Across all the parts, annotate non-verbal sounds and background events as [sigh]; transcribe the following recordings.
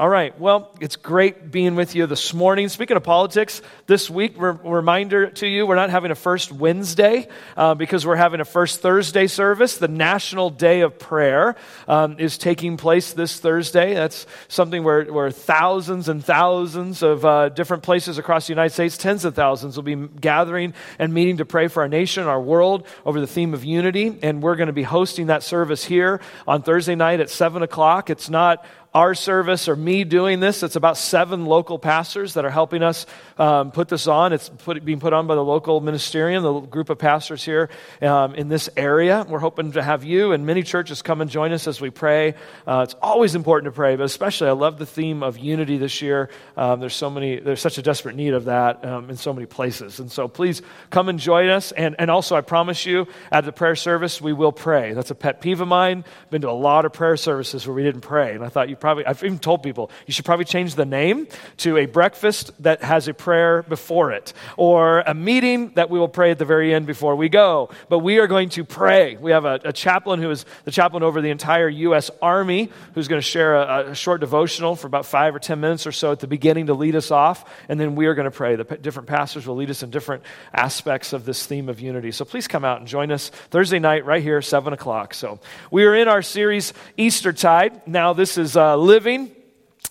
All right. Well, it's great being with you this morning. Speaking of politics, this week, re- reminder to you, we're not having a first Wednesday uh, because we're having a first Thursday service. The National Day of Prayer um, is taking place this Thursday. That's something where, where thousands and thousands of uh, different places across the United States, tens of thousands, will be gathering and meeting to pray for our nation, our world, over the theme of unity. And we're going to be hosting that service here on Thursday night at 7 o'clock. It's not our service or me doing this. It's about seven local pastors that are helping us um, put this on. It's put, being put on by the local ministerium, the group of pastors here um, in this area. We're hoping to have you and many churches come and join us as we pray. Uh, it's always important to pray, but especially I love the theme of unity this year. Um, there's so many, there's such a desperate need of that um, in so many places. And so please come and join us. And, and also, I promise you, at the prayer service, we will pray. That's a pet peeve of mine. I've been to a lot of prayer services where we didn't pray. And I thought you probably, I've even told people, you should probably change the name to a breakfast that has a prayer before it, or a meeting that we will pray at the very end before we go. But we are going to pray. We have a, a chaplain who is the chaplain over the entire U.S. Army who's going to share a, a, short devotional for about five or ten minutes or so at the beginning to lead us off, and then we are going to pray. The p- different pastors will lead us in different aspects of this theme of unity. So please come out and join us Thursday night right here, 7 o'clock. So we are in our series Eastertide. Now, this is uh, living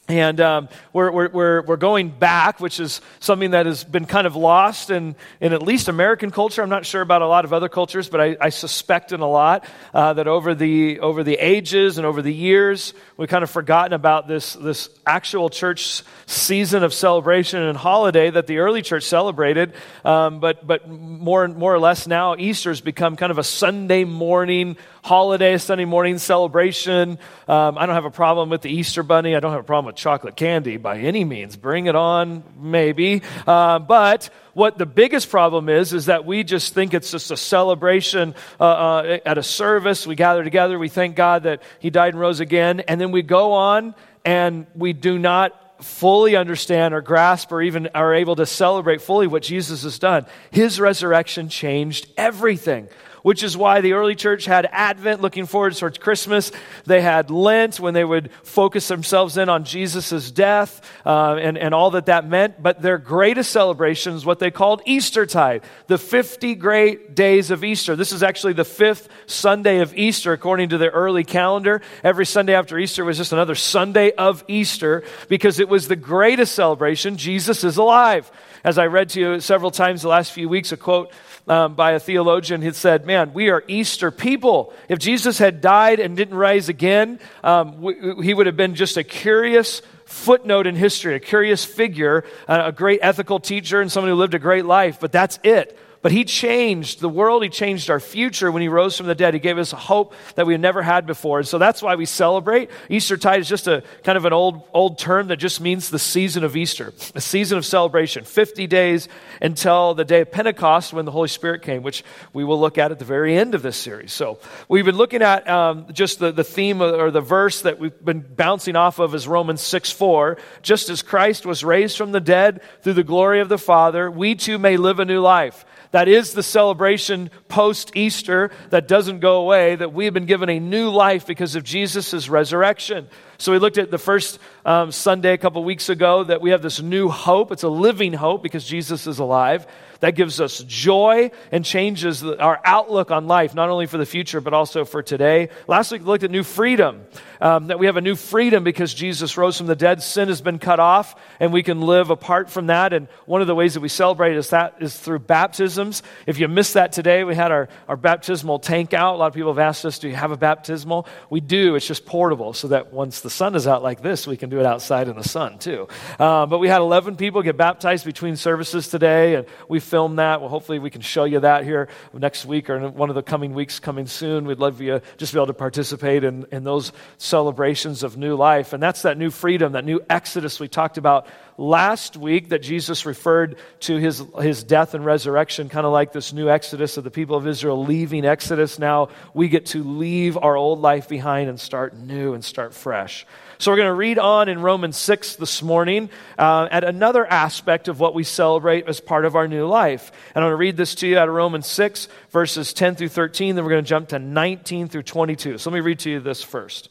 and um, we're, we're, we're, going back, which is something that has been kind of lost in, in at least American culture. I'm not sure about a lot of other cultures, but I, I suspect in a lot uh, that over the, over the ages and over the years, we've kind of forgotten about this, this actual church season of celebration and holiday that the early church celebrated. Um, but but more, and more or less now, Easter's become kind of a Sunday morning holiday, Sunday morning celebration. Um, I don't have a problem with the Easter bunny. I don't have a problem with chocolate candy by any means. Bring it on, maybe. Uh, but what the biggest problem is, is that we just think it's just a celebration uh, uh, at a service. We gather together, we thank God that He died and rose again, and then we go on and we do not fully understand or grasp or even are able to celebrate fully what Jesus has done. His resurrection changed everything which is why the early church had Advent looking forward towards Christmas. They had Lent when they would focus themselves in on Jesus' death uh, and, and all that that meant. But their greatest celebration is what they called Eastertide, the 50 great days of Easter. This is actually the fifth Sunday of Easter according to the early calendar. Every Sunday after Easter was just another Sunday of Easter because it was the greatest celebration. Jesus is alive. As I read to you several times the last few weeks, a quote um, by a theologian who said, Man, we are Easter people. If Jesus had died and didn't rise again, um, we, he would have been just a curious footnote in history, a curious figure, a great ethical teacher, and someone who lived a great life, but that's it. But he changed the world. He changed our future when he rose from the dead. He gave us a hope that we had never had before. And so that's why we celebrate. Eastertide is just a kind of an old, old term that just means the season of Easter, a season of celebration. 50 days until the day of Pentecost when the Holy Spirit came, which we will look at at the very end of this series. So we've been looking at um, just the, the theme or the verse that we've been bouncing off of is Romans 6 4. Just as Christ was raised from the dead through the glory of the Father, we too may live a new life. That is the celebration post Easter that doesn't go away, that we have been given a new life because of Jesus' resurrection. So we looked at the first um, Sunday a couple weeks ago that we have this new hope. It's a living hope because Jesus is alive that gives us joy and changes our outlook on life, not only for the future, but also for today. Last week, we looked at new freedom, um, that we have a new freedom because Jesus rose from the dead. Sin has been cut off, and we can live apart from that. And one of the ways that we celebrate is that is through baptisms. If you missed that today, we had our, our baptismal tank out. A lot of people have asked us, do you have a baptismal? We do. It's just portable so that once the sun is out like this, we can do it outside in the sun too. Uh, but we had 11 people get baptized between services today, and we filmed that. Well, hopefully we can show you that here next week or in one of the coming weeks coming soon. We'd love for you just to be able to participate in, in those celebrations of new life. And that's that new freedom, that new exodus we talked about last week that Jesus referred to his, his death and resurrection, kind of like this new exodus of the people of Israel leaving Exodus. Now we get to leave our old life behind and start new and start fresh. So we're going to read on in Romans 6 this morning uh, at another aspect of what we celebrate as part of our new life. And I'm going to read this to you out of Romans 6, verses 10 through 13. Then we're going to jump to 19 through 22. So let me read to you this first.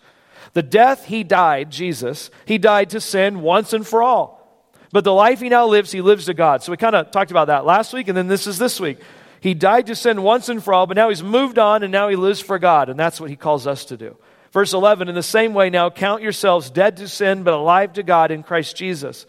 The death he died, Jesus, he died to sin once and for all. But the life he now lives, he lives to God. So we kind of talked about that last week, and then this is this week. He died to sin once and for all, but now he's moved on, and now he lives for God, and that's what he calls us to do. Verse 11, in the same way, now count yourselves dead to sin, but alive to God in Christ Jesus.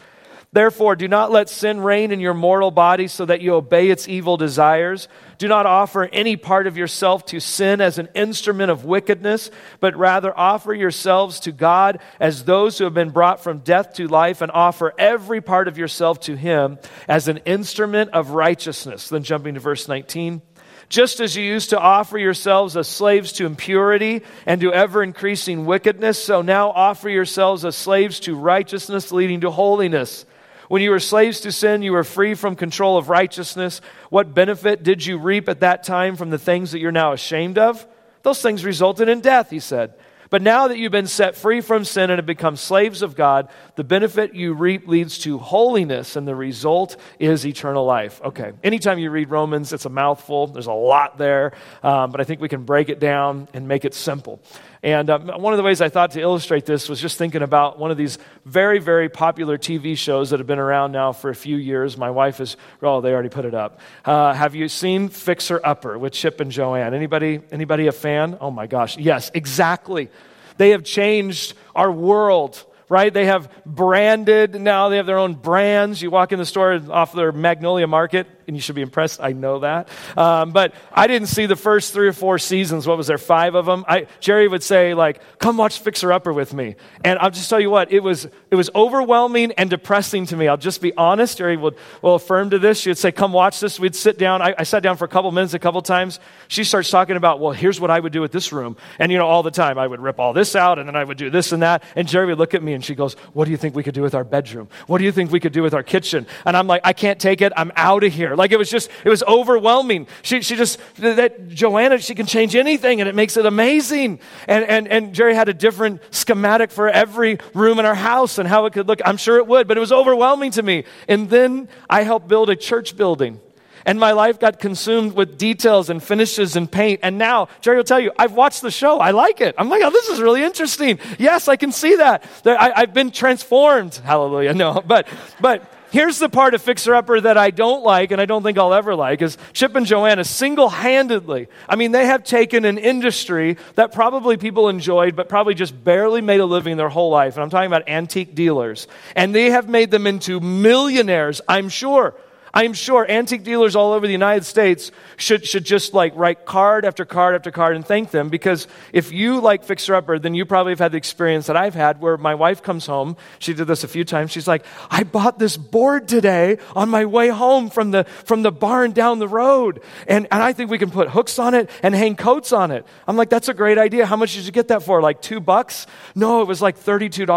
Therefore, do not let sin reign in your mortal body so that you obey its evil desires. Do not offer any part of yourself to sin as an instrument of wickedness, but rather offer yourselves to God as those who have been brought from death to life, and offer every part of yourself to Him as an instrument of righteousness. Then jumping to verse 19. Just as you used to offer yourselves as slaves to impurity and to ever increasing wickedness, so now offer yourselves as slaves to righteousness leading to holiness. When you were slaves to sin, you were free from control of righteousness. What benefit did you reap at that time from the things that you're now ashamed of? Those things resulted in death, he said. But now that you've been set free from sin and have become slaves of God, the benefit you reap leads to holiness, and the result is eternal life. Okay, anytime you read Romans, it's a mouthful. There's a lot there, um, but I think we can break it down and make it simple. And um, one of the ways I thought to illustrate this was just thinking about one of these very, very popular TV shows that have been around now for a few years. My wife is, oh, they already put it up. Uh, have you seen Fixer Upper with Chip and Joanna? Anybody, anybody a fan? Oh my gosh, yes, exactly. They have changed our world right? They have branded now, they have their own brands. You walk in the store off their Magnolia Market, and you should be impressed. I know that. Um, but I didn't see the first three or four seasons. What was there, five of them? I, Jerry would say, like, come watch Fixer Upper with me. And I'll just tell you what, it was, it was overwhelming and depressing to me. I'll just be honest. Jerry would, will affirm to this. She would say, come watch this. We'd sit down. I, I sat down for a couple minutes a couple times. She starts talking about, well, here's what I would do with this room. And, you know, all the time, I would rip all this out, and then I would do this and that. And Jerry would look at me, and she goes, what do you think we could do with our bedroom? What do you think we could do with our kitchen? And I'm like, I can't take it. I'm out of here. Like, it was just, it was overwhelming. She, she just, that Joanna, she can change anything and it makes it amazing. And, and, and Jerry had a different schematic for every room in our house and how it could look. I'm sure it would, but it was overwhelming to me. And then I helped build a church building. And my life got consumed with details and finishes and paint. And now, Jerry will tell you, I've watched the show. I like it. I'm like, oh, this is really interesting. Yes, I can see that. I, I've been transformed. Hallelujah. [laughs] No, but, but, Here's the part of Fixer Upper that I don't like, and I don't think I'll ever like, is Chip and Joanna single handedly. I mean, they have taken an industry that probably people enjoyed, but probably just barely made a living their whole life. And I'm talking about antique dealers. And they have made them into millionaires, I'm sure. I'm sure antique dealers all over the United States should, should just like write card after card after card and thank them because if you like Fixer Upper, then you probably have had the experience that I've had where my wife comes home. She did this a few times. She's like, I bought this board today on my way home from the, from the barn down the road. And, and I think we can put hooks on it and hang coats on it. I'm like, that's a great idea. How much did you get that for? Like two bucks? No, it was like $32.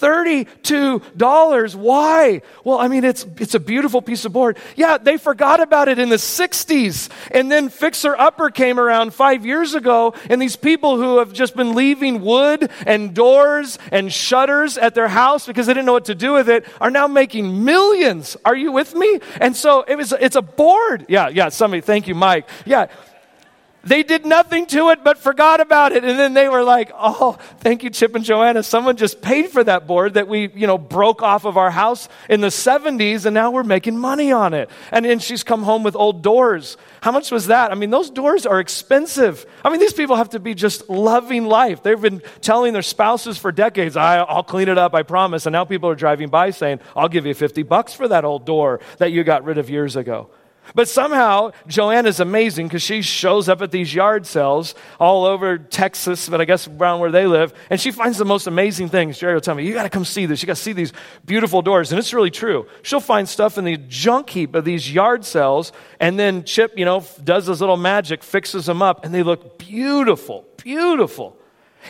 $32. Why? Well, I mean, it's, it's a beautiful piece of board Lord. Yeah, they forgot about it in the 60s. And then Fixer Upper came around five years ago, and these people who have just been leaving wood and doors and shutters at their house because they didn't know what to do with it are now making millions. Are you with me? And so it was, it's a board. Yeah, yeah, somebody, thank you, Mike. Yeah. They did nothing to it but forgot about it. And then they were like, oh, thank you, Chip and Joanna. Someone just paid for that board that we, you know, broke off of our house in the 70s and now we're making money on it. And then she's come home with old doors. How much was that? I mean, those doors are expensive. I mean, these people have to be just loving life. They've been telling their spouses for decades, I'll clean it up, I promise. And now people are driving by saying, I'll give you 50 bucks for that old door that you got rid of years ago. But somehow, Joanna is amazing because she shows up at these yard sales all over Texas, but I guess around where they live, and she finds the most amazing things. Jerry will tell me, You got to come see this. You got to see these beautiful doors. And it's really true. She'll find stuff in the junk heap of these yard sales, and then Chip, you know, does this little magic, fixes them up, and they look beautiful, beautiful.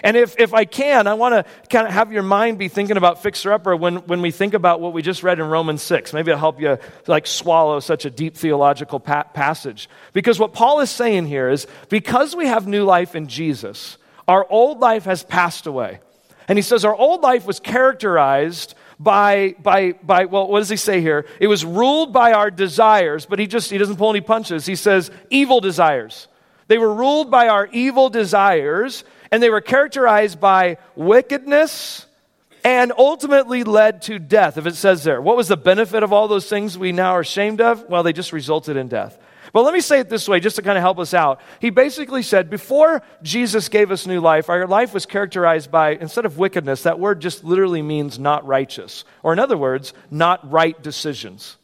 And if, if I can, I want to kind of have your mind be thinking about fixer upper when, when we think about what we just read in Romans 6. Maybe it'll help you like swallow such a deep theological pa- passage. Because what Paul is saying here is because we have new life in Jesus, our old life has passed away. And he says our old life was characterized by, by, by, well, what does he say here? It was ruled by our desires, but he just, he doesn't pull any punches. He says evil desires. They were ruled by our evil desires and they were characterized by wickedness and ultimately led to death, if it says there. What was the benefit of all those things we now are ashamed of? Well, they just resulted in death. But let me say it this way, just to kind of help us out. He basically said, before Jesus gave us new life, our life was characterized by, instead of wickedness, that word just literally means not righteous. Or in other words, not right decisions.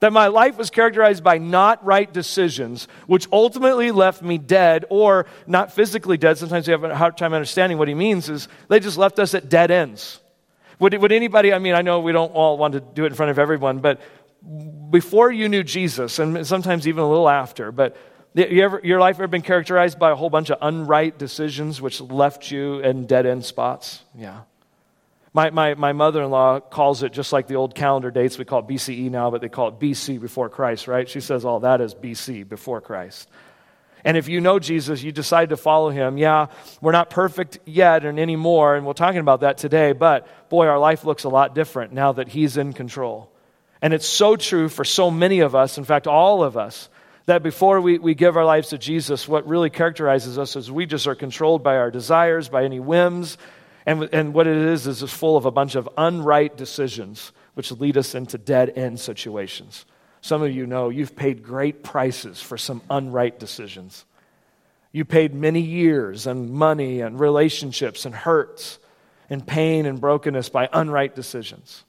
That my life was characterized by not right decisions, which ultimately left me dead, or not physically dead. Sometimes we have a hard time understanding what he means, is they just left us at dead ends. Would, would anybody, I mean, I know we don't all want to do it in front of everyone, but before you knew Jesus, and sometimes even a little after, but you ever, your life ever been characterized by a whole bunch of unright decisions which left you in dead end spots? Yeah. My, my, my mother in law calls it just like the old calendar dates. We call it BCE now, but they call it BC before Christ, right? She says all that is BC before Christ. And if you know Jesus, you decide to follow him. Yeah, we're not perfect yet and anymore, and we're talking about that today, but boy, our life looks a lot different now that he's in control. And it's so true for so many of us, in fact, all of us, that before we, we give our lives to Jesus, what really characterizes us is we just are controlled by our desires, by any whims. And, and what it is is it's full of a bunch of unright decisions, which lead us into dead end situations. Some of you know you've paid great prices for some unright decisions. You paid many years and money and relationships and hurts and pain and brokenness by unright decisions.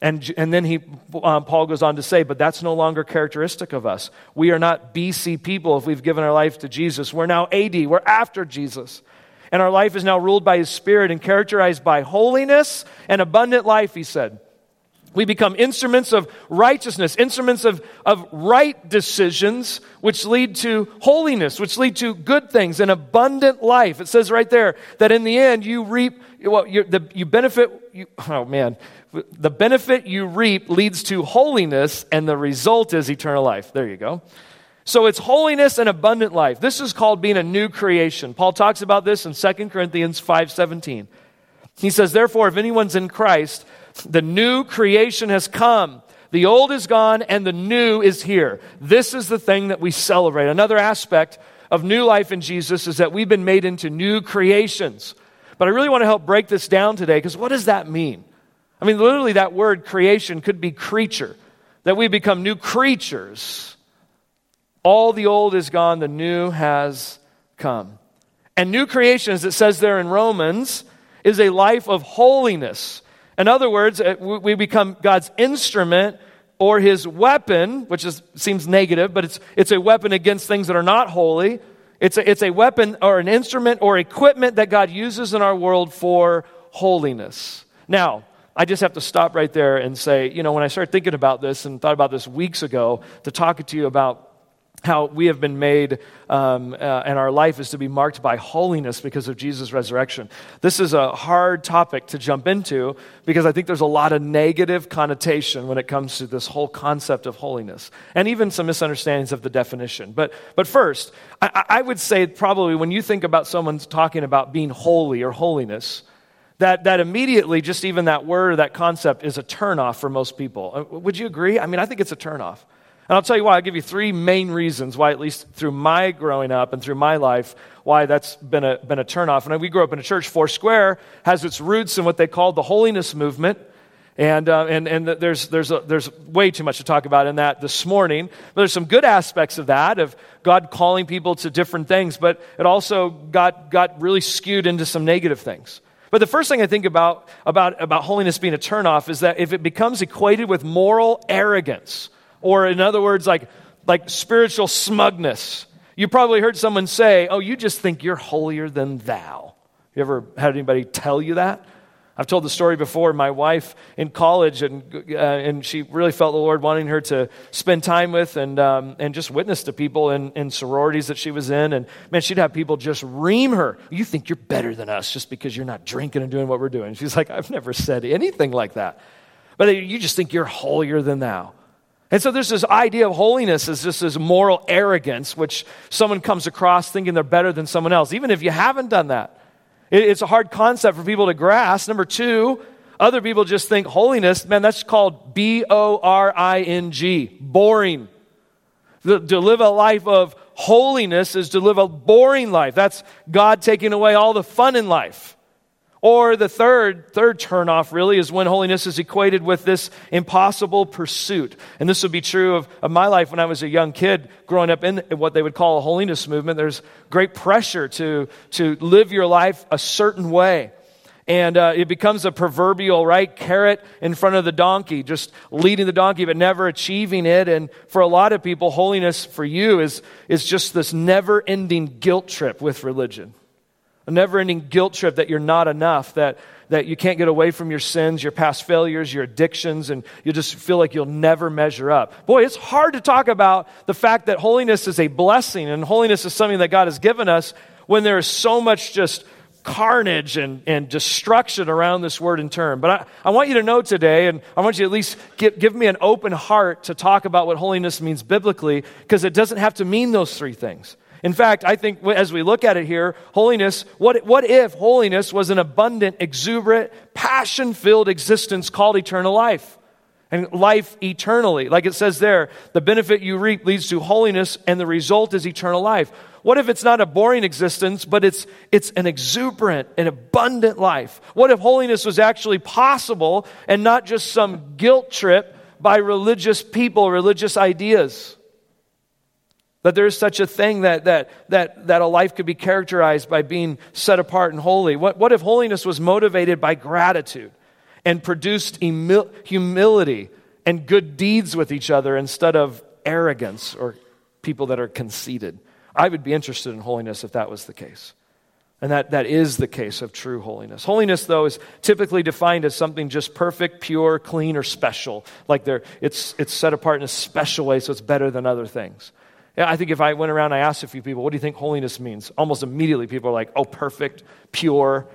And, and then he, um, Paul goes on to say, but that's no longer characteristic of us. We are not BC people if we've given our life to Jesus. We're now AD. We're after Jesus. And our life is now ruled by his spirit and characterized by holiness and abundant life, he said. We become instruments of righteousness, instruments of, of right decisions, which lead to holiness, which lead to good things, and abundant life. It says right there that in the end you reap, well, you, the, you benefit, you, [laughs] oh man, the benefit you reap leads to holiness, and the result is eternal life. There you go. So it's holiness and abundant life. This is called being a new creation. Paul talks about this in 2 Corinthians 5:17. He says, "Therefore if anyone's in Christ, the new creation has come. The old is gone and the new is here." This is the thing that we celebrate. Another aspect of new life in Jesus is that we've been made into new creations. But I really want to help break this down today because what does that mean? I mean, literally, that word creation could be creature, that we become new creatures. All the old is gone, the new has come. And new creation, as it says there in Romans, is a life of holiness. In other words, uh, we become God's instrument or his weapon, which is, seems negative, but it's, it's a weapon against things that are not holy. It's a, it's a weapon or an instrument or equipment that God uses in our world for holiness. Now, I just have to stop right there and say, you know, when I started thinking about this and thought about this weeks ago, to talk to you about how we have been made um, uh, and our life is to be marked by holiness because of Jesus' resurrection. This is a hard topic to jump into because I think there's a lot of negative connotation when it comes to this whole concept of holiness and even some misunderstandings of the definition. But, but first, I, I would say probably when you think about someone talking about being holy or holiness, that, that immediately, just even that word, or that concept is a turnoff for most people. Uh, would you agree? I mean, I think it's a turnoff. And I'll tell you why. I'll give you three main reasons why, at least through my growing up and through my life, why that's been a, been a turnoff. And we grew up in a church. Foursquare has its roots in what they call the holiness movement. And, uh, and, and there's, there's, a, there's way too much to talk about in that this morning. But there's some good aspects of that, of God calling people to different things, but it also got, got really skewed into some negative things. But the first thing I think about, about, about holiness being a turnoff is that if it becomes equated with moral arrogance, or in other words, like, like spiritual smugness, you probably heard someone say, Oh, you just think you're holier than thou. You ever had anybody tell you that? I've told the story before. My wife in college, and, uh, and she really felt the Lord wanting her to spend time with and, um, and just witness to people in, in sororities that she was in. And man, she'd have people just ream her. You think you're better than us just because you're not drinking and doing what we're doing. She's like, I've never said anything like that. But you just think you're holier than thou. And so there's this idea of holiness as just this moral arrogance, which someone comes across thinking they're better than someone else, even if you haven't done that. It's a hard concept for people to grasp. Number two, other people just think holiness, man, that's called B O R I N G, boring. To live a life of holiness is to live a boring life. That's God taking away all the fun in life. Or the third, third turnoff really is when holiness is equated with this impossible pursuit. And this would be true of, of my life when I was a young kid growing up in what they would call a holiness movement. There's great pressure to, to live your life a certain way. And uh, it becomes a proverbial, right, carrot in front of the donkey, just leading the donkey, but never achieving it. And for a lot of people, holiness for you is, is just this never ending guilt trip with religion a never ending guilt trip that you're not enough, that, that you can't get away from your sins, your past failures, your addictions, and you just feel like you'll never measure up. Boy, it's hard to talk about the fact that holiness is a blessing and holiness is something that God has given us when there is so much just carnage and, and destruction around this word and term. But I, I want you to know today, and I want you to at least give, give me an open heart to talk about what holiness means biblically, because it doesn't have to mean those three things. In fact, I think as we look at it here, holiness, what, what if holiness was an abundant, exuberant, passion filled existence called eternal life? And life eternally. Like it says there, the benefit you reap leads to holiness, and the result is eternal life. What if it's not a boring existence, but it's, it's an exuberant and abundant life? What if holiness was actually possible and not just some guilt trip by religious people, religious ideas? That there is such a thing that, that, that, that a life could be characterized by being set apart and holy. What, what if holiness was motivated by gratitude and produced humility and good deeds with each other instead of arrogance or people that are conceited? I would be interested in holiness if that was the case. And that, that is the case of true holiness. Holiness, though, is typically defined as something just perfect, pure, clean, or special. Like it's, it's set apart in a special way, so it's better than other things. I think if I went around and I asked a few people, what do you think holiness means? Almost immediately people are like, oh, perfect, pure.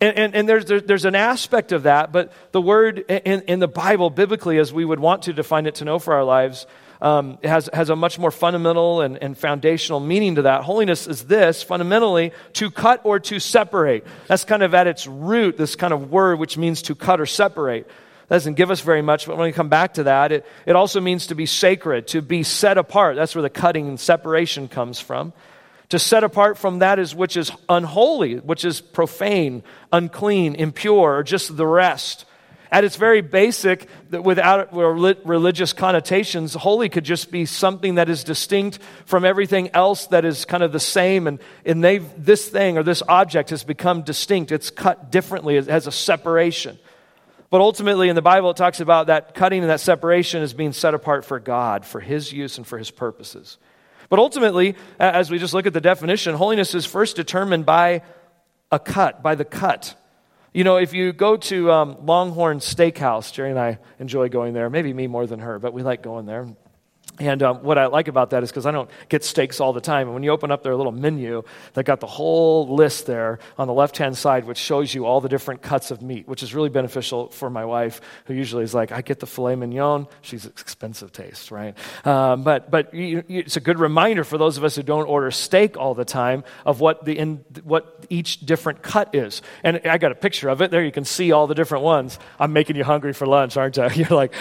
And, and, and there's, there's an aspect of that, but the word in, in the Bible, biblically, as we would want to define it to know for our lives, um, has, has a much more fundamental and, and foundational meaning to that. Holiness is this fundamentally to cut or to separate. That's kind of at its root, this kind of word which means to cut or separate. Doesn't give us very much, but when we come back to that, it, it also means to be sacred, to be set apart. That's where the cutting and separation comes from. To set apart from that is which is unholy, which is profane, unclean, impure, or just the rest. At its very basic, without religious connotations, holy could just be something that is distinct from everything else that is kind of the same. And, and this thing or this object has become distinct. It's cut differently, it has a separation. But ultimately, in the Bible, it talks about that cutting and that separation as being set apart for God, for His use and for His purposes. But ultimately, as we just look at the definition, holiness is first determined by a cut, by the cut. You know, if you go to um, Longhorn Steakhouse, Jerry and I enjoy going there, maybe me more than her, but we like going there. And um, what I like about that is because I don't get steaks all the time. And when you open up their little menu, they've got the whole list there on the left hand side, which shows you all the different cuts of meat, which is really beneficial for my wife, who usually is like, I get the filet mignon. She's expensive taste, right? Um, but but you, you, it's a good reminder for those of us who don't order steak all the time of what, the, in, what each different cut is. And I got a picture of it. There you can see all the different ones. I'm making you hungry for lunch, aren't I? [laughs] You're like,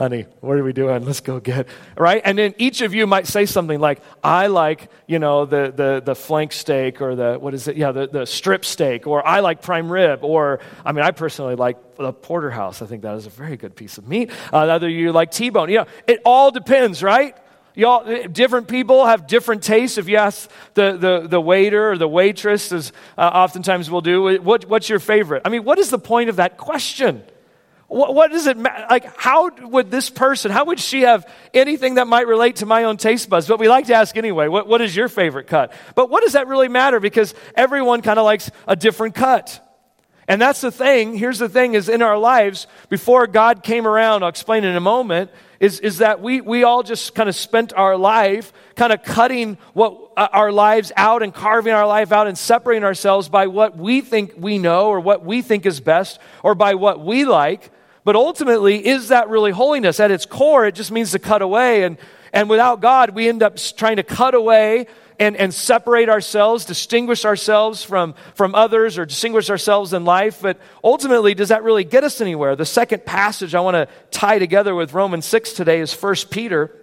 honey, what are we doing? Let's go get, right? And then each of you might say something like, I like, you know, the, the, the flank steak or the, what is it? Yeah, the, the strip steak, or I like prime rib, or, I mean, I personally like the porterhouse. I think that is a very good piece of meat. Uh, other you like T-bone. You know, it all depends, right? Y'all, different people have different tastes. If you ask the, the, the waiter or the waitress, as uh, oftentimes we'll do, what, what's your favorite? I mean, what is the point of that question? What, what does it matter? Like, how would this person, how would she have anything that might relate to my own taste buds? But we like to ask anyway, what, what is your favorite cut? But what does that really matter? Because everyone kind of likes a different cut. And that's the thing. Here's the thing is in our lives, before God came around, I'll explain in a moment, is, is that we, we all just kind of spent our life kind of cutting what uh, our lives out and carving our life out and separating ourselves by what we think we know or what we think is best or by what we like but ultimately, is that really holiness? At its core, it just means to cut away. And, and without God, we end up trying to cut away and, and separate ourselves, distinguish ourselves from, from others, or distinguish ourselves in life. But ultimately, does that really get us anywhere? The second passage I want to tie together with Romans 6 today is 1 Peter.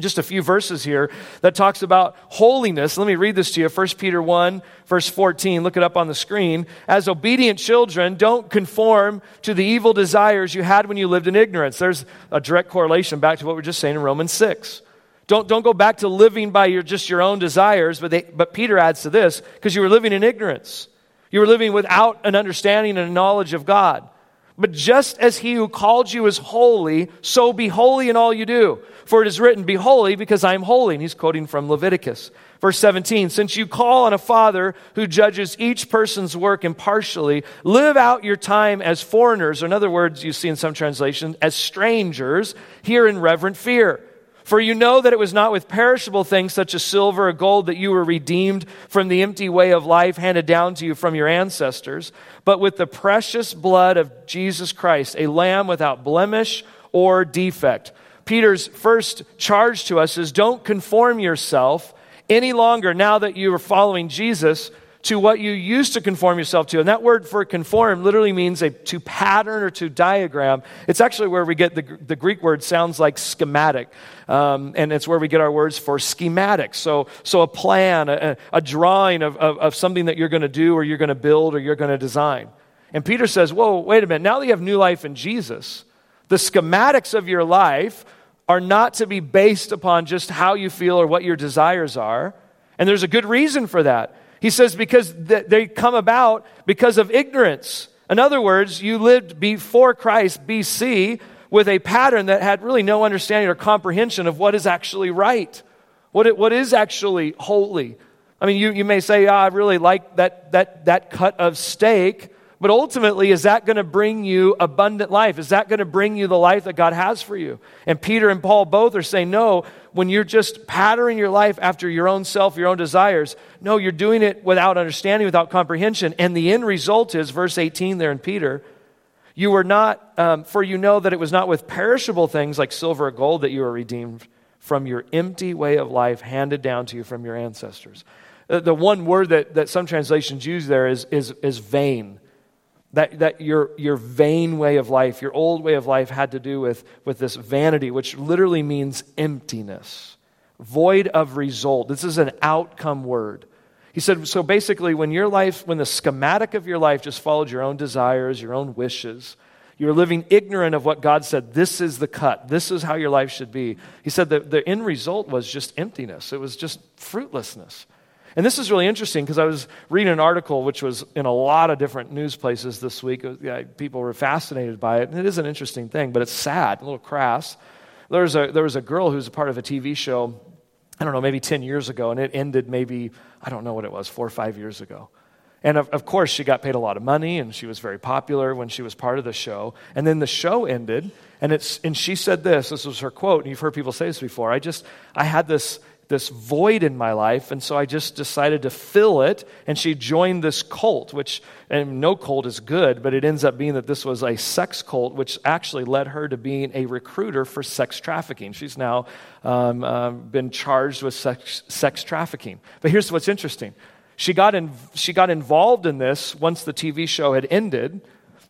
Just a few verses here that talks about holiness. Let me read this to you. 1 Peter 1, verse 14. Look it up on the screen. As obedient children, don't conform to the evil desires you had when you lived in ignorance. There's a direct correlation back to what we are just saying in Romans 6. Don't, don't go back to living by your, just your own desires, but, they, but Peter adds to this because you were living in ignorance. You were living without an understanding and a knowledge of God. But just as he who called you is holy, so be holy in all you do. For it is written, Be holy because I am holy. And he's quoting from Leviticus. Verse 17, since you call on a father who judges each person's work impartially, live out your time as foreigners, or in other words, you see in some translations, as strangers, here in reverent fear. For you know that it was not with perishable things such as silver or gold that you were redeemed from the empty way of life handed down to you from your ancestors, but with the precious blood of Jesus Christ, a lamb without blemish or defect. Peter's first charge to us is don't conform yourself any longer now that you are following Jesus to what you used to conform yourself to. And that word for conform literally means a, to pattern or to diagram. It's actually where we get the, the Greek word sounds like schematic. Um, and it's where we get our words for schematic. So, so a plan, a, a drawing of, of, of something that you're going to do or you're going to build or you're going to design. And Peter says, whoa, wait a minute. Now that you have new life in Jesus, the schematics of your life are not to be based upon just how you feel or what your desires are. And there's a good reason for that. He says, because they come about because of ignorance. In other words, you lived before Christ, BC, with a pattern that had really no understanding or comprehension of what is actually right, what, it, what is actually holy. I mean, you, you may say, oh, I really like that, that, that cut of steak, but ultimately, is that going to bring you abundant life? Is that going to bring you the life that God has for you? And Peter and Paul both are saying, no, when you're just patterning your life after your own self, your own desires, no, you're doing it without understanding, without comprehension. And the end result is, verse 18 there in Peter, you were not, um, for you know that it was not with perishable things like silver or gold that you were redeemed from your empty way of life handed down to you from your ancestors. Uh, the one word that, that some translations use there is, is, is vain. That, that your, your vain way of life, your old way of life, had to do with, with this vanity, which literally means emptiness, void of result. This is an outcome word. He said, so basically, when your life, when the schematic of your life just followed your own desires, your own wishes, you're living ignorant of what God said, this is the cut, this is how your life should be. He said that the end result was just emptiness, it was just fruitlessness. And this is really interesting because I was reading an article which was in a lot of different news places this week. Yeah, people were fascinated by it. And it is an interesting thing, but it's sad, a little crass. There was a, there was a girl who's a part of a TV show, I don't know, maybe 10 years ago, and it ended maybe, I don't know what it was, four or five years ago. And of, of course, she got paid a lot of money, and she was very popular when she was part of the show. And then the show ended, and, it's, and she said this this was her quote, and you've heard people say this before. I just, I had this this void in my life, and so I just decided to fill it. And she joined this cult, which, and no cult is good, but it ends up being that this was a sex cult, which actually led her to being a recruiter for sex trafficking. She's now um, uh, been charged with sex, sex trafficking. But here's what's interesting she got, in, she got involved in this once the TV show had ended,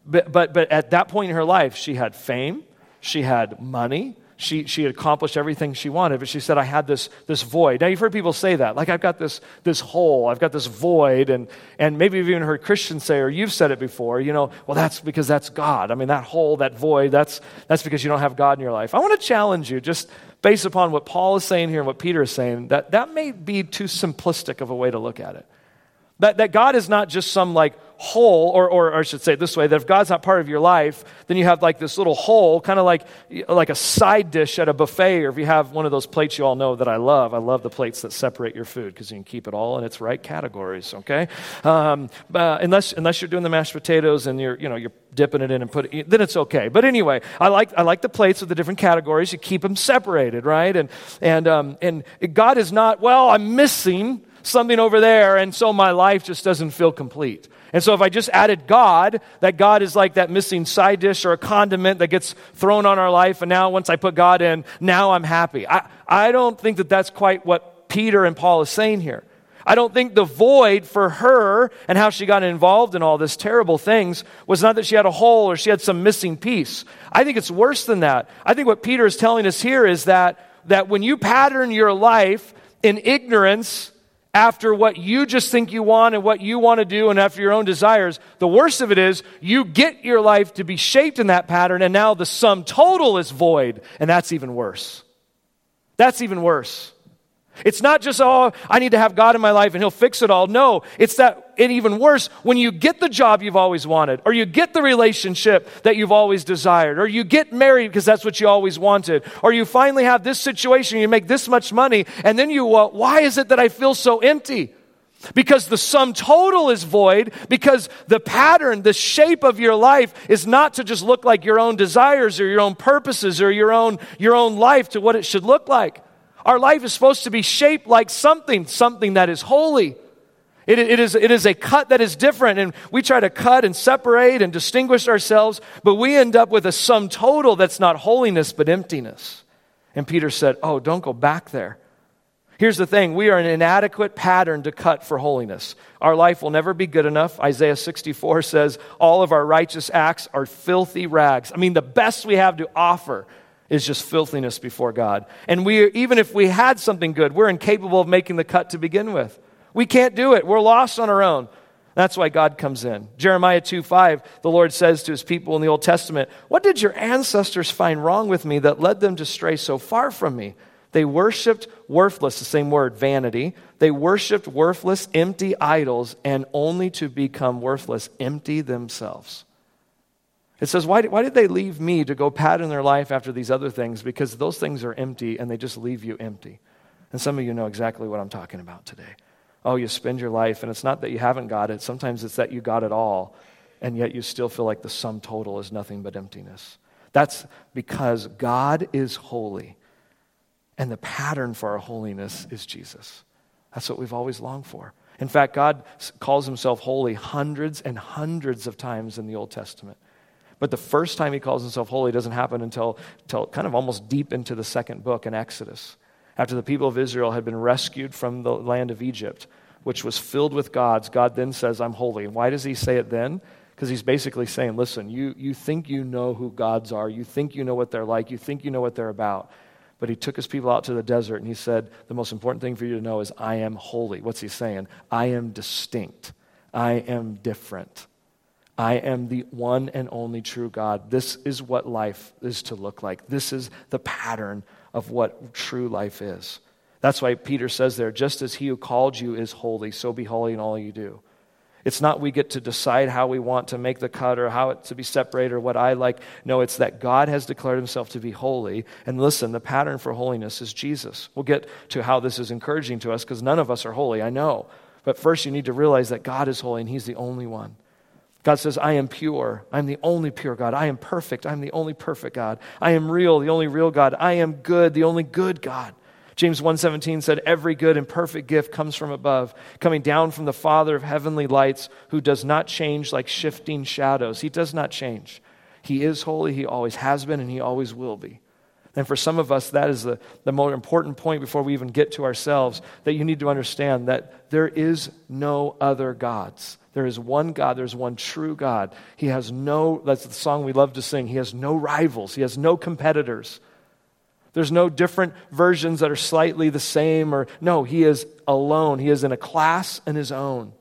but, but, but at that point in her life, she had fame, she had money, she, she accomplished everything she wanted, but she said, I had this, this void. Now, you've heard people say that. Like, I've got this, this hole, I've got this void. And, and maybe you've even heard Christians say, or you've said it before, you know, well, that's because that's God. I mean, that hole, that void, that's, that's because you don't have God in your life. I want to challenge you, just based upon what Paul is saying here and what Peter is saying, that that may be too simplistic of a way to look at it. That, that God is not just some like hole, or, or, or, I should say it this way, that if God's not part of your life, then you have like this little hole, kind of like, like a side dish at a buffet, or if you have one of those plates you all know that I love. I love the plates that separate your food because you can keep it all in its right categories, okay? Um, but unless, unless you're doing the mashed potatoes and you're, you know, you're dipping it in and putting it, then it's okay. But anyway, I like, I like the plates with the different categories. You keep them separated, right? And, and, um, and God is not, well, I'm missing something over there, and so my life just doesn't feel complete. And so if I just added God, that God is like that missing side dish or a condiment that gets thrown on our life, and now once I put God in, now I'm happy. I, I don't think that that's quite what Peter and Paul is saying here. I don't think the void for her and how she got involved in all this terrible things was not that she had a hole or she had some missing piece. I think it's worse than that. I think what Peter is telling us here is that that when you pattern your life in ignorance after what you just think you want and what you want to do and after your own desires, the worst of it is you get your life to be shaped in that pattern and now the sum total is void. And that's even worse. That's even worse. It's not just, oh, I need to have God in my life and He'll fix it all. No, it's that, and even worse, when you get the job you've always wanted, or you get the relationship that you've always desired, or you get married because that's what you always wanted, or you finally have this situation, you make this much money, and then you, uh, why is it that I feel so empty? Because the sum total is void, because the pattern, the shape of your life is not to just look like your own desires or your own purposes or your own, your own life to what it should look like. Our life is supposed to be shaped like something, something that is holy. It, it, is, it is a cut that is different, and we try to cut and separate and distinguish ourselves, but we end up with a sum total that's not holiness but emptiness. And Peter said, Oh, don't go back there. Here's the thing we are an inadequate pattern to cut for holiness. Our life will never be good enough. Isaiah 64 says, All of our righteous acts are filthy rags. I mean, the best we have to offer is just filthiness before God. And we, even if we had something good, we're incapable of making the cut to begin with. We can't do it. We're lost on our own. That's why God comes in. Jeremiah 2 5, the Lord says to his people in the Old Testament, What did your ancestors find wrong with me that led them to stray so far from me? They worshiped worthless, the same word, vanity. They worshiped worthless, empty idols, and only to become worthless, empty themselves. It says, why, why did they leave me to go pattern their life after these other things? Because those things are empty and they just leave you empty. And some of you know exactly what I'm talking about today. Oh, you spend your life, and it's not that you haven't got it, sometimes it's that you got it all, and yet you still feel like the sum total is nothing but emptiness. That's because God is holy, and the pattern for our holiness is Jesus. That's what we've always longed for. In fact, God calls himself holy hundreds and hundreds of times in the Old Testament. But the first time he calls himself holy doesn't happen until, until kind of almost deep into the second book in Exodus. After the people of Israel had been rescued from the land of Egypt, which was filled with gods, God then says, I'm holy. And why does he say it then? Because he's basically saying, listen, you, you think you know who gods are, you think you know what they're like, you think you know what they're about. But he took his people out to the desert and he said, The most important thing for you to know is I am holy. What's he saying? I am distinct. I am different. I am the one and only true God. This is what life is to look like. This is the pattern of what true life is. That's why Peter says there, just as he who called you is holy, so be holy in all you do. It's not we get to decide how we want to make the cut or how it to be separated or what I like. No, it's that God has declared himself to be holy. And listen, the pattern for holiness is Jesus. We'll get to how this is encouraging to us because none of us are holy, I know. But first, you need to realize that God is holy and he's the only one. God says, I am pure. I'm the only pure God. I am perfect. I'm the only perfect God. I am real, the only real God. I am good, the only good God. James 1:17 said every good and perfect gift comes from above, coming down from the Father of heavenly lights, who does not change like shifting shadows. He does not change. He is holy, he always has been and he always will be. And for some of us, that is the, the more important point before we even get to ourselves that you need to understand that there is no other gods. There is one God, there's one true God. He has no, that's the song we love to sing, He has no rivals, He has no competitors. There's no different versions that are slightly the same, or no, He is alone. He is in a class in His own.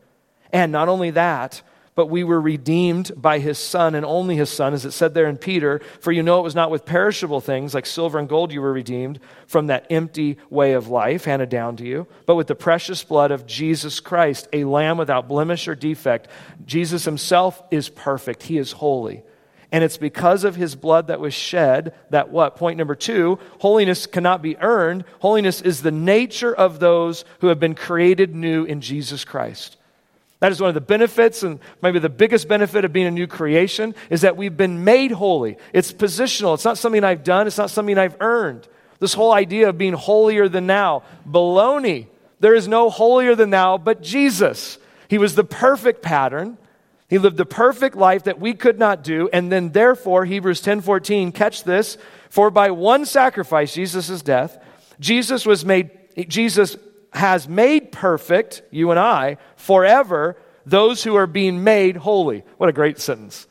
And not only that, but we were redeemed by his Son and only his Son, as it said there in Peter. For you know it was not with perishable things like silver and gold you were redeemed from that empty way of life handed down to you, but with the precious blood of Jesus Christ, a lamb without blemish or defect. Jesus himself is perfect, he is holy. And it's because of his blood that was shed that what? Point number two holiness cannot be earned. Holiness is the nature of those who have been created new in Jesus Christ. That is one of the benefits, and maybe the biggest benefit of being a new creation is that we've been made holy. It's positional. It's not something I've done, it's not something I've earned. This whole idea of being holier than now, baloney. There is no holier than thou but Jesus. He was the perfect pattern. He lived the perfect life that we could not do, and then therefore, Hebrews 10:14, catch this, for by one sacrifice, Jesus' death, Jesus was made Jesus has made perfect, you and I, forever, those who are being made holy. What a great sentence.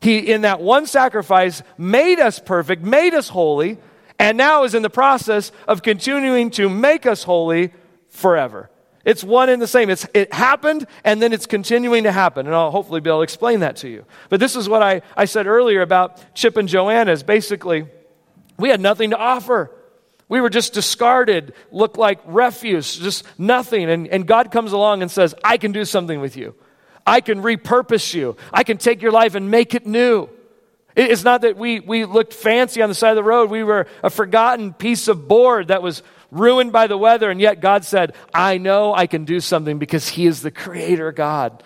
He, in that one sacrifice, made us perfect, made us holy, and now is in the process of continuing to make us holy forever. It's one and the same. It's, it happened and then it's continuing to happen. And I'll hopefully be able to explain that to you. But this is what I, I said earlier about Chip and Joanna is basically we had nothing to offer. We were just discarded, looked like refuse, just nothing. And, and God comes along and says, I can do something with you. I can repurpose you. I can take your life and make it new. It's not that we, we looked fancy on the side of the road. We were a forgotten piece of board that was ruined by the weather, and yet God said, I know I can do something because He is the Creator God,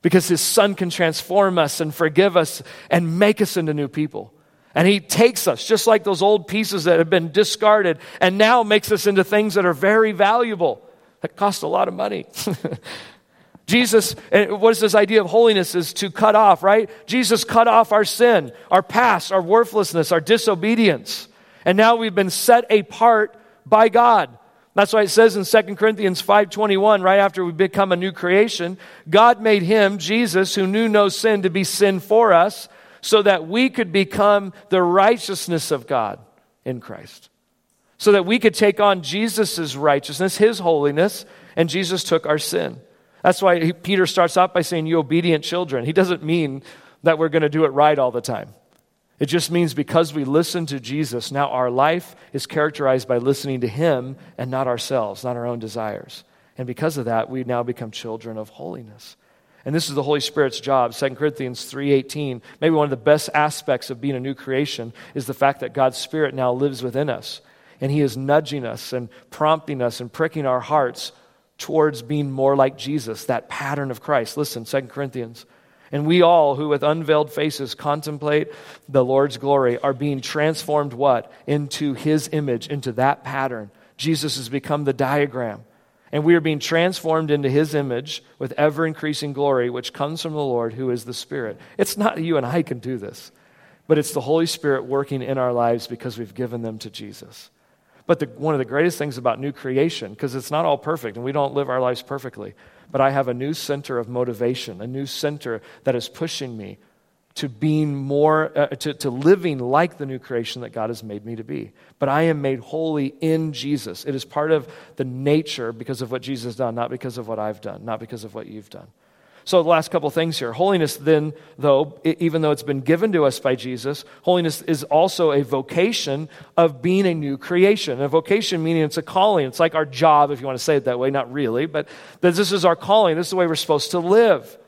because His Son can transform us and forgive us and make us into new people. And He takes us, just like those old pieces that have been discarded, and now makes us into things that are very valuable, that cost a lot of money. [laughs] Jesus, eh, what is this idea of holiness is to cut off, right? Jesus cut off our sin, our past, our worthlessness, our disobedience. And now we've been set apart by God. That's why it says in 2 Corinthians 5:21 right after we become a new creation, God made him Jesus who knew no sin to be sin for us so that we could become the righteousness of God in Christ. So that we could take on Jesus' righteousness, his holiness, and Jesus took our sin. That's why he, Peter starts off by saying, You obedient children. He doesn't mean that we're going to do it right all the time. It just means because we listen to Jesus, now our life is characterized by listening to Him and not ourselves, not our own desires. And because of that, we now become children of holiness. And this is the Holy Spirit's job. 2 Corinthians 3:18, maybe one of the best aspects of being a new creation is the fact that God's Spirit now lives within us. And He is nudging us and prompting us and pricking our hearts towards being more like Jesus, that pattern of Christ. Listen, 2 Corinthians and we all who with unveiled faces contemplate the Lord's glory are being transformed what? Into his image, into that pattern. Jesus has become the diagram. And we are being transformed into his image with ever increasing glory, which comes from the Lord who is the Spirit. It's not you and I can do this, but it's the Holy Spirit working in our lives because we've given them to Jesus. But the, one of the greatest things about new creation, because it's not all perfect and we don't live our lives perfectly, but I have a new center of motivation, a new center that is pushing me to being more, uh, to, to living like the new creation that God has made me to be. But I am made holy in Jesus. It is part of the nature because of what Jesus has done, not because of what I've done, not because of what you've done. So, the last couple things here. Holiness, then, though, even though it's been given to us by Jesus, holiness is also a vocation of being a new creation. A vocation meaning it's a calling. It's like our job, if you want to say it that way, not really, but this is our calling. This is the way we're supposed to live.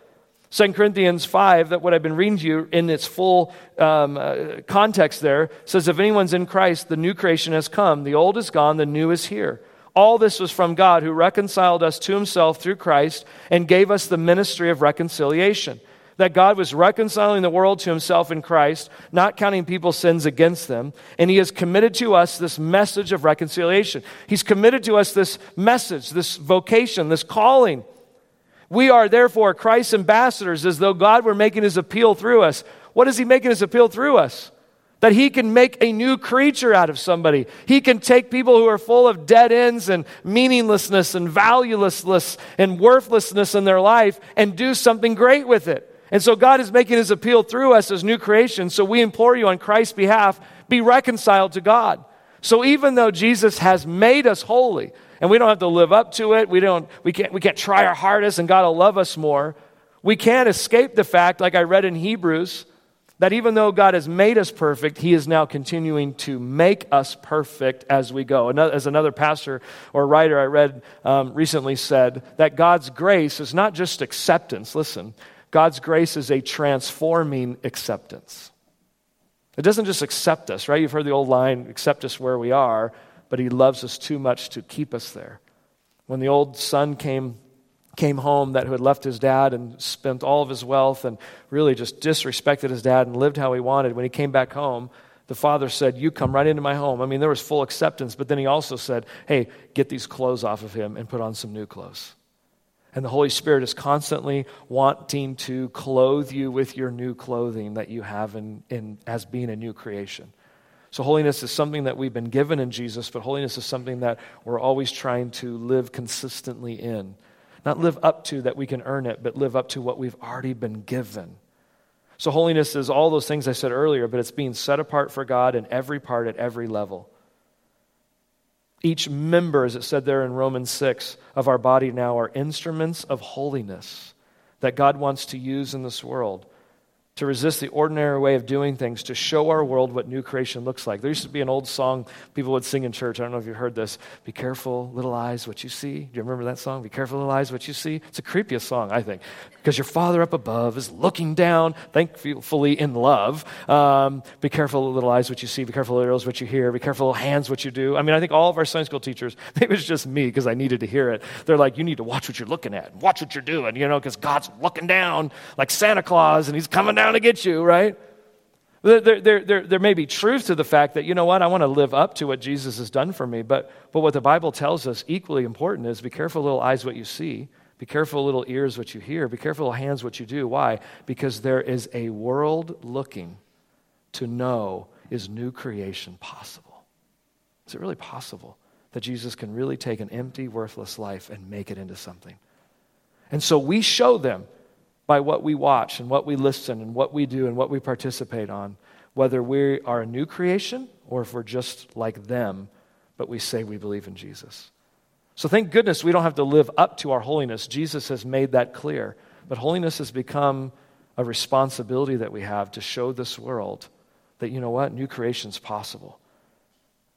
2 Corinthians 5, that what I've been reading to you in its full um, uh, context there, says, If anyone's in Christ, the new creation has come. The old is gone, the new is here. All this was from God who reconciled us to himself through Christ and gave us the ministry of reconciliation. That God was reconciling the world to himself in Christ, not counting people's sins against them. And he has committed to us this message of reconciliation. He's committed to us this message, this vocation, this calling. We are therefore Christ's ambassadors as though God were making his appeal through us. What is he making his appeal through us? That he can make a new creature out of somebody. He can take people who are full of dead ends and meaninglessness and valuelessness and worthlessness in their life and do something great with it. And so God is making his appeal through us as new creation. So we implore you on Christ's behalf, be reconciled to God. So even though Jesus has made us holy, and we don't have to live up to it, we, don't, we, can't, we can't try our hardest and God will love us more, we can't escape the fact, like I read in Hebrews, that even though God has made us perfect, He is now continuing to make us perfect as we go. As another pastor or writer I read um, recently said, that God's grace is not just acceptance. Listen, God's grace is a transforming acceptance. It doesn't just accept us, right? You've heard the old line, accept us where we are, but He loves us too much to keep us there. When the old son came came home that who had left his dad and spent all of his wealth and really just disrespected his dad and lived how he wanted. When he came back home, the father said, You come right into my home. I mean, there was full acceptance, but then he also said, Hey, get these clothes off of him and put on some new clothes. And the Holy Spirit is constantly wanting to clothe you with your new clothing that you have in, in, as being a new creation. So, holiness is something that we've been given in Jesus, but holiness is something that we're always trying to live consistently in. Not live up to that we can earn it, but live up to what we've already been given. So, holiness is all those things I said earlier, but it's being set apart for God in every part at every level. Each member, as it said there in Romans 6, of our body now are instruments of holiness that God wants to use in this world to resist the ordinary way of doing things, to show our world what new creation looks like. There used to be an old song people would sing in church. I don't know if you've heard this. Be careful, little eyes, what you see. Do you remember that song? Be careful, little eyes, what you see. It's the creepiest song, I think, because your Father up above is looking down, thankfully in love. Um, be careful, little eyes, what you see. Be careful, little ears, what you hear. Be careful, little hands, what you do. I mean, I think all of our Sunday school teachers, [laughs] maybe it's just me because I needed to hear it. They're like, you need to watch what you're looking at, watch what you're doing, you know, because God's looking down like Santa Claus and He's coming down to get you, right? There, there, there, there may be truth to the fact that, you know what, I want to live up to what Jesus has done for me. But, but what the Bible tells us, equally important, is be careful, little eyes, what you see. Be careful, little ears, what you hear. Be careful, little hands, what you do. Why? Because there is a world looking to know is new creation possible? Is it really possible that Jesus can really take an empty, worthless life and make it into something? And so we show them by what we watch and what we listen and what we do and what we participate on, whether we are a new creation or if we're just like them, but we say we believe in Jesus. So thank goodness we don't have to live up to our holiness. Jesus has made that clear. But holiness has become a responsibility that we have to show this world that, you know what, new creation's possible.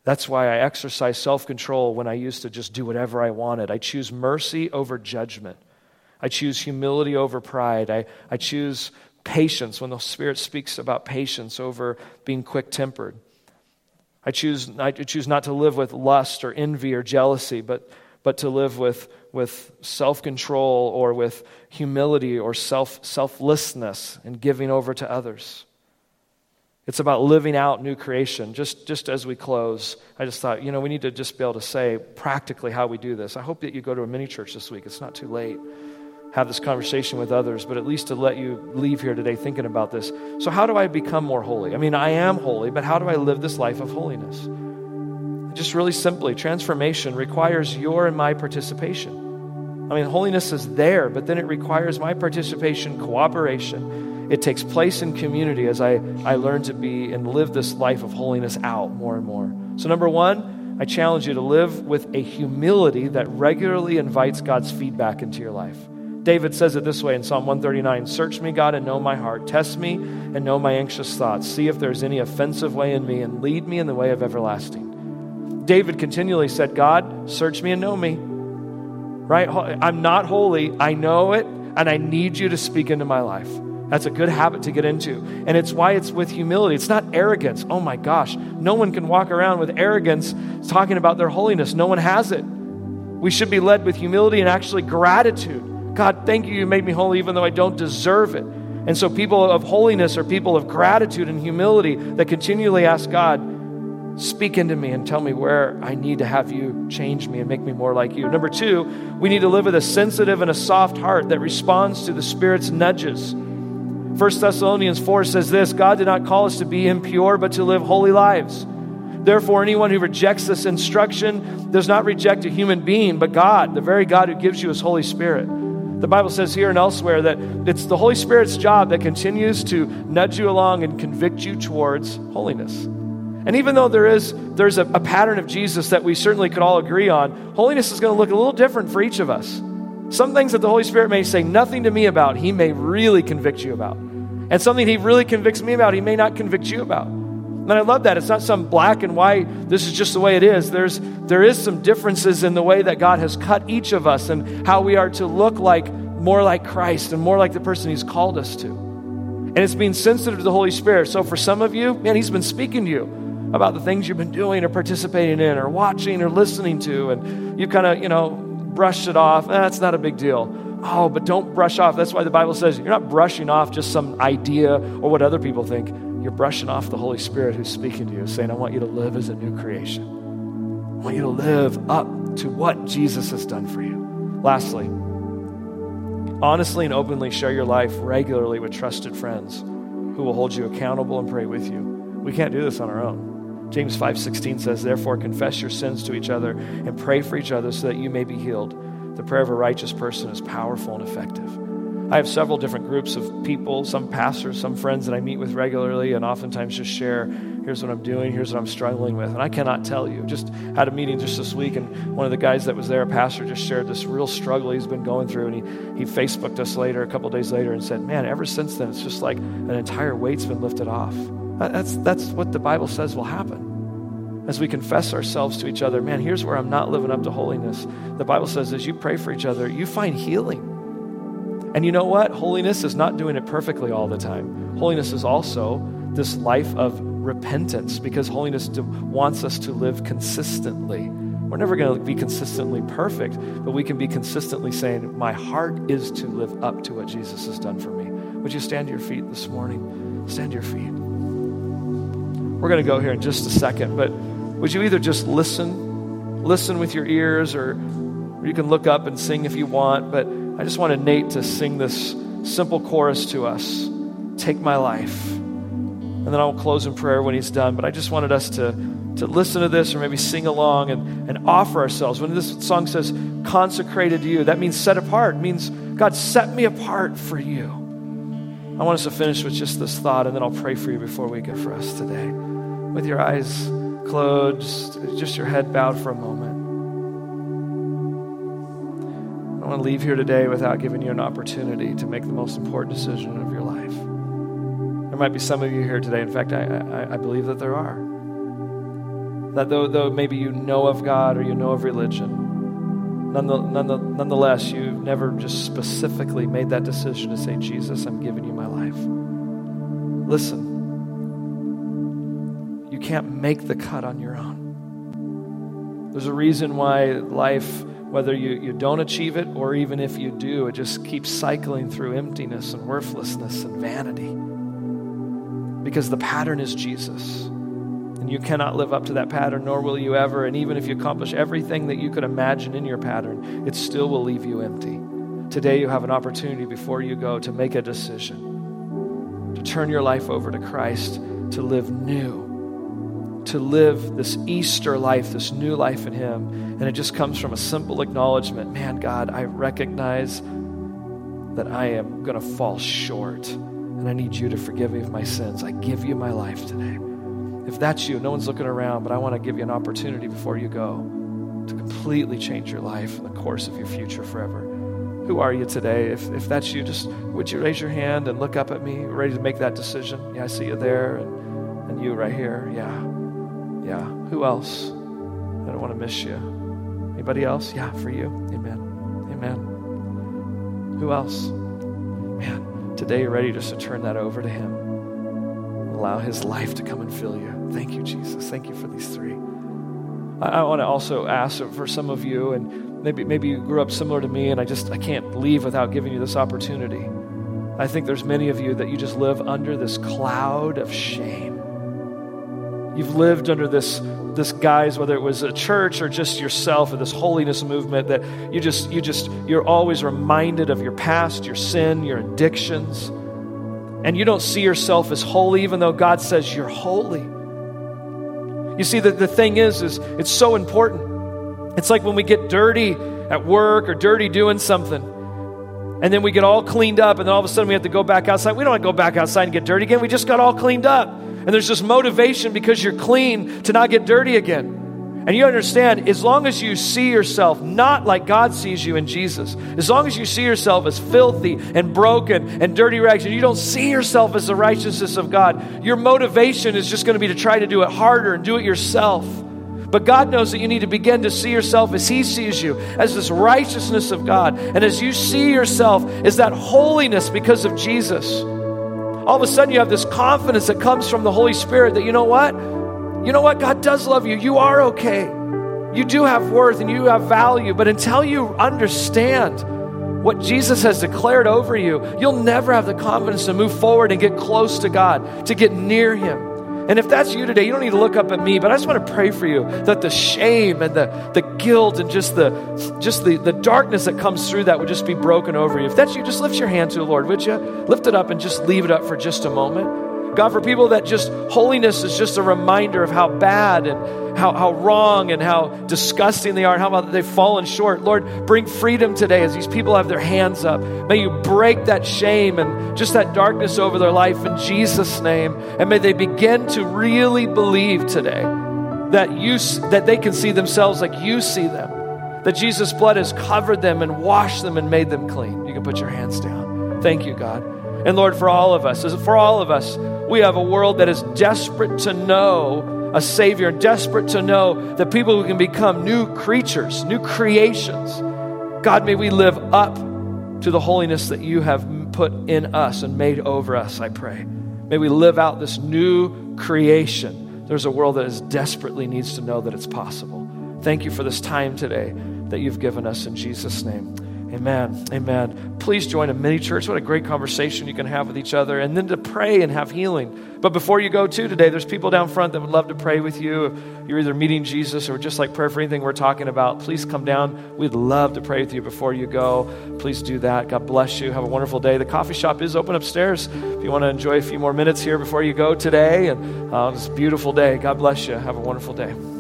That's why I exercise self control when I used to just do whatever I wanted. I choose mercy over judgment. I choose humility over pride. I, I choose patience when the Spirit speaks about patience over being quick tempered. I choose, I choose not to live with lust or envy or jealousy, but, but to live with, with self control or with humility or self, selflessness and giving over to others. It's about living out new creation. Just, just as we close, I just thought, you know, we need to just be able to say practically how we do this. I hope that you go to a mini church this week. It's not too late have this conversation with others, but at least to let you leave here today thinking about this. So, how do I become more holy? I mean, I am holy, but how do I live this life of holiness? Just really simply, transformation requires your and my participation. I mean, holiness is there, but then it requires my participation, cooperation. It takes place in community as I, I learn to be and live this life of holiness out more and more. So, number one, I challenge you to live with a humility that regularly invites God's feedback into your life. David says it this way in Psalm 139 Search me, God, and know my heart. Test me and know my anxious thoughts. See if there's any offensive way in me, and lead me in the way of everlasting. David continually said, God, search me and know me. Right? I'm not holy. I know it, and I need you to speak into my life. That's a good habit to get into. And it's why it's with humility. It's not arrogance. Oh my gosh. No one can walk around with arrogance talking about their holiness. No one has it. We should be led with humility and actually gratitude. God, thank you, you made me holy even though I don't deserve it. And so, people of holiness are people of gratitude and humility that continually ask God, speak into me and tell me where I need to have you change me and make me more like you. Number two, we need to live with a sensitive and a soft heart that responds to the Spirit's nudges. 1 Thessalonians 4 says this God did not call us to be impure, but to live holy lives. Therefore, anyone who rejects this instruction does not reject a human being, but God, the very God who gives you his Holy Spirit. The Bible says here and elsewhere that it's the Holy Spirit's job that continues to nudge you along and convict you towards holiness. And even though there is there's a, a pattern of Jesus that we certainly could all agree on, holiness is going to look a little different for each of us. Some things that the Holy Spirit may say nothing to me about, he may really convict you about. And something he really convicts me about, he may not convict you about. And I love that. It's not some black and white, this is just the way it is. There's, there is some differences in the way that God has cut each of us and how we are to look like more like Christ and more like the person He's called us to. And it's being sensitive to the Holy Spirit. So for some of you, man, He's been speaking to you about the things you've been doing or participating in or watching or listening to, and you kind of, you know, brushed it off. Eh, that's not a big deal. Oh, but don't brush off. That's why the Bible says you're not brushing off just some idea or what other people think you're brushing off the Holy Spirit who's speaking to you, saying, I want you to live as a new creation. I want you to live up to what Jesus has done for you. Lastly, honestly and openly share your life regularly with trusted friends who will hold you accountable and pray with you. We can't do this on our own. James 5:16 says, "Therefore confess your sins to each other and pray for each other so that you may be healed. The prayer of a righteous person is powerful and effective." I have several different groups of people, some pastors, some friends that I meet with regularly, and oftentimes just share here's what I'm doing, here's what I'm struggling with. And I cannot tell you. Just had a meeting just this week, and one of the guys that was there, a pastor, just shared this real struggle he's been going through. And he, he Facebooked us later, a couple days later, and said, Man, ever since then, it's just like an entire weight's been lifted off. That's, that's what the Bible says will happen. As we confess ourselves to each other, man, here's where I'm not living up to holiness. The Bible says, as you pray for each other, you find healing. And you know what? Holiness is not doing it perfectly all the time. Holiness is also this life of repentance because holiness wants us to live consistently. We're never going to be consistently perfect, but we can be consistently saying, My heart is to live up to what Jesus has done for me. Would you stand to your feet this morning? Stand to your feet. We're going to go here in just a second, but would you either just listen, listen with your ears, or, or you can look up and sing if you want, but I just wanted Nate to sing this simple chorus to us Take my life. And then I'll close in prayer when he's done. But I just wanted us to, to listen to this or maybe sing along and, and offer ourselves. When this song says consecrated to you, that means set apart. It means, God, set me apart for you. I want us to finish with just this thought, and then I'll pray for you before we go for us today. With your eyes closed, just your head bowed for a moment. I want to leave here today without giving you an opportunity to make the most important decision of your life. There might be some of you here today. In fact, I, I, I believe that there are. That though, though maybe you know of God or you know of religion, nonetheless, you've never just specifically made that decision to say, Jesus, I'm giving you my life. Listen, you can't make the cut on your own. There's a reason why life whether you, you don't achieve it or even if you do, it just keeps cycling through emptiness and worthlessness and vanity. Because the pattern is Jesus. And you cannot live up to that pattern, nor will you ever. And even if you accomplish everything that you could imagine in your pattern, it still will leave you empty. Today, you have an opportunity before you go to make a decision, to turn your life over to Christ, to live new to live this Easter life, this new life in Him. And it just comes from a simple acknowledgement man, God, I recognize that I am going to fall short and I need you to forgive me of my sins. I give you my life today. If that's you, no one's looking around, but I want to give you an opportunity before you go to completely change your life and the course of your future forever. Who are you today? If, if that's you, just would you raise your hand and look up at me, ready to make that decision? Yeah, I see you there, and, and you right here. Yeah. Yeah. Who else? I don't want to miss you. Anybody else? Yeah, for you. Amen. Amen. Who else? Man, today you're ready just to turn that over to Him. Allow His life to come and fill you. Thank you, Jesus. Thank you for these three. I, I want to also ask for some of you, and maybe maybe you grew up similar to me, and I just I can't leave without giving you this opportunity. I think there's many of you that you just live under this cloud of shame You've lived under this, this guise, whether it was a church or just yourself or this holiness movement, that you just, you just, you're always reminded of your past, your sin, your addictions. And you don't see yourself as holy, even though God says you're holy. You see, the, the thing is, is it's so important. It's like when we get dirty at work or dirty doing something, and then we get all cleaned up, and then all of a sudden we have to go back outside. We don't want to go back outside and get dirty again. We just got all cleaned up. And there's this motivation because you're clean to not get dirty again. And you understand, as long as you see yourself not like God sees you in Jesus, as long as you see yourself as filthy and broken and dirty rags, and you don't see yourself as the righteousness of God, your motivation is just going to be to try to do it harder and do it yourself. But God knows that you need to begin to see yourself as He sees you, as this righteousness of God. And as you see yourself as that holiness because of Jesus all of a sudden you have this confidence that comes from the Holy Spirit that you know what? You know what? God does love you. You are okay. You do have worth and you have value. But until you understand what Jesus has declared over you, you'll never have the confidence to move forward and get close to God, to get near Him. And if that's you today, you don't need to look up at me, but I just want to pray for you that the shame and the, the guilt and just the just the, the darkness that comes through that would just be broken over you. If that's you, just lift your hand to the Lord, would you? Lift it up and just leave it up for just a moment. God, for people that just holiness is just a reminder of how bad and, how, how wrong and how disgusting they are, and how about they've fallen short. Lord, bring freedom today as these people have their hands up. May you break that shame and just that darkness over their life in Jesus' name. And may they begin to really believe today that you that they can see themselves like you see them. That Jesus' blood has covered them and washed them and made them clean. You can put your hands down. Thank you, God. And Lord, for all of us, for all of us, we have a world that is desperate to know a Savior, desperate to know that people who can become new creatures, new creations. God, may we live up to the holiness that you have put in us and made over us, I pray. May we live out this new creation. There's a world that is desperately needs to know that it's possible. Thank you for this time today that you've given us in Jesus' name. Amen. Amen. Please join a mini church. What a great conversation you can have with each other, and then to pray and have healing. But before you go to today, there's people down front that would love to pray with you. If you're either meeting Jesus or just like prayer for anything we're talking about, please come down. We'd love to pray with you before you go. Please do that. God bless you. Have a wonderful day. The coffee shop is open upstairs if you want to enjoy a few more minutes here before you go today. And uh, it's a beautiful day. God bless you. Have a wonderful day.